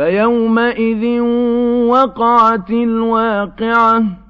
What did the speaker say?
فَيَوْمَئِذٍ وَقَعَتِ الْوَاقِعَةُ.